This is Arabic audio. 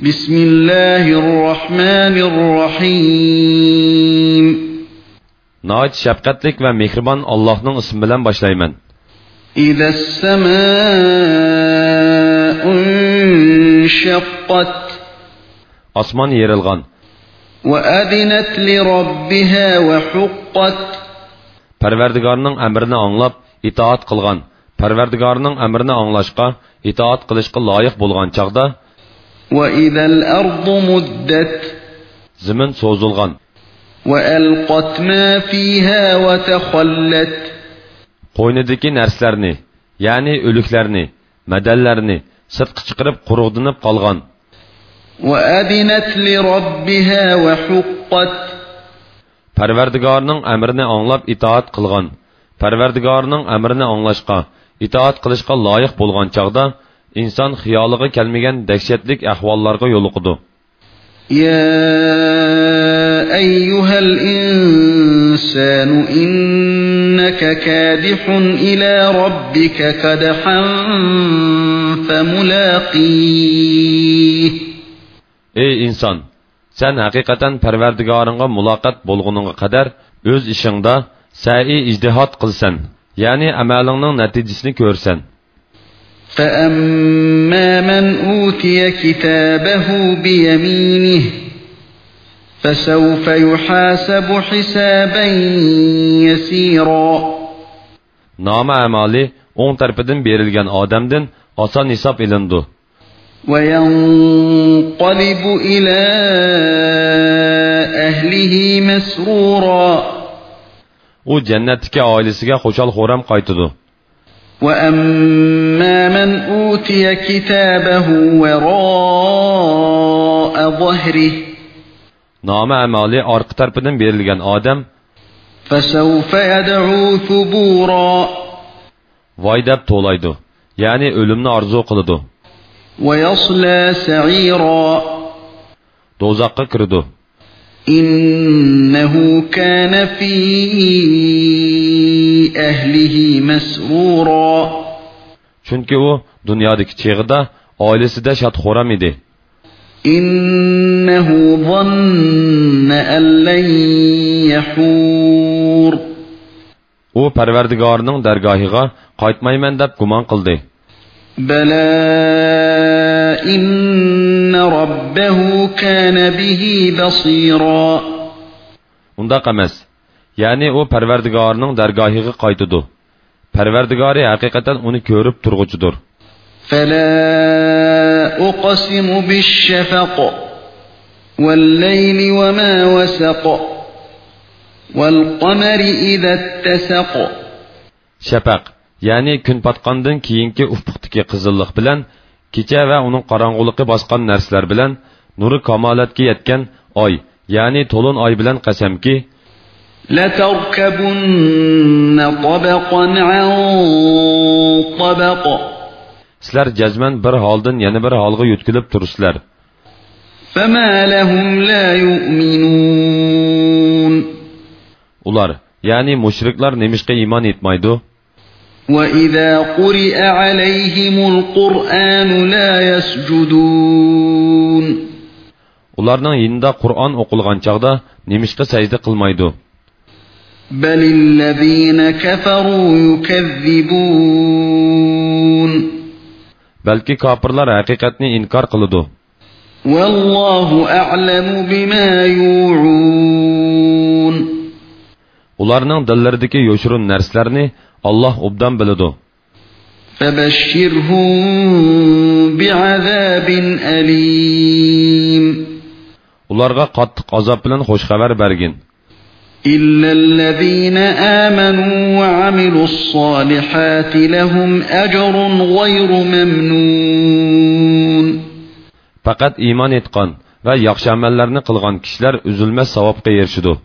بسم الله الرحمن الرحيم Nəhayət şəfqətlik və mehriban Allah'ın ismi bilan başlayman. إذا السماء انشقت Osmon yerilgan, وأذنت لربها وحقت Parvardigorning amrini anglab itoat qilgan, Parvardigorning amrini anglashqa, itoat qilishga loyiq bo'lgan chaqda وإذا الأرض مدت zimin so'zilgan, وألقت ما فيها وتخلت qo'ynidagi narsalarni, ya'ni o'liklarni, madallarni sirtqa chiqarib quruqdinib qolgan. وأذنت لربها وحقت Parvardigorning amrini anglab itoat qilgan, Parvardigorning amrini anglashqa, itoat qilishga loyiq bo'lgan chaqda inson xiyoliga kelmagan dahshatlik ahvollarga yo'liqidi. يا أيها الإنسان إنك كادح إلى ربك كدحا فملاقيه Ey inson, sen haqiqatan Parvardigoringga muloqot bo'lguningga qadar o'z ishingda sa'i ijtihod qilsan, ya'ni amalingning natijasini ko'rsan. فأما من أوتي كتابه بيمينه فسوف يحاسب حسابا يسيرا نعم أعمالي اون طرفدن بيرلغن آدمدن آسان حساب إلندو. وينقلب إلى أهله مسرورا أو جنتك آيلسك خوشال خورم قايتدو. وأما من أوتي كتابه وراء ظهره نام عمالي أرق تربدن بيرلغن آدم. فسوف يدعو ثبورا وای دب تولایدو. یعنی آرزو قلدو. ویصلا سعیرا دوزاقا کردو. إنه كان في أهله مسرورا. چونكي أو دنيادك چيغدا آلسي دا شاد خورم إنه ظن أن لن يحور. أو پروردگارنن درگاهيغا قايتماي من دب گمان قلدي بلا إن ربه كان به بصيرا Undaq emas. Ya'ni u Parvardigorining dargohiga qaytidi. Parvardigori haqiqatan uni ko'rib turg'uchidir. فلا أقسم بالشفق والليل وما وسق والقمر إذا اتسق Shafaq, ya'ni kun patqandan keyingi ufqdagi qizillik bilan kecha va uning qorong'uligi bosgan narsalar bilan nuri kamolatga yetgan oy, ya'ni to'lin oy bilan qasamki, sizlar jazman bir holdan yana bir holga yutkilib turibsizlar. فما لهم لا يؤمنون Ular, ya'ni mushriklar nemishqa iymon etmaydi? وإذا قرئ عليهم القرآن لا يسجدون Ularning yinida Qur'on o'qilgan chaqda nemishqa sajda qilmaydi? بل الذين كفروا يكذبون Balki kofirlar haqiqatni inkor qiladi. والله أعلم بما يوعون Ularning dillaridagi yo'shirun narsalarni Allah obdan bilədi. Fəbəşşirhum bi'azabin əlim. Onlarga qattiq azab bilan xoş xəbər bərgin. İllellezîne âmenû ve amilussâlihâti lehum ecrun gayru memnûn. Faqat iman etqan və yaxşı əməllərini qılğan kişilər üzülməz savabqa erişidir.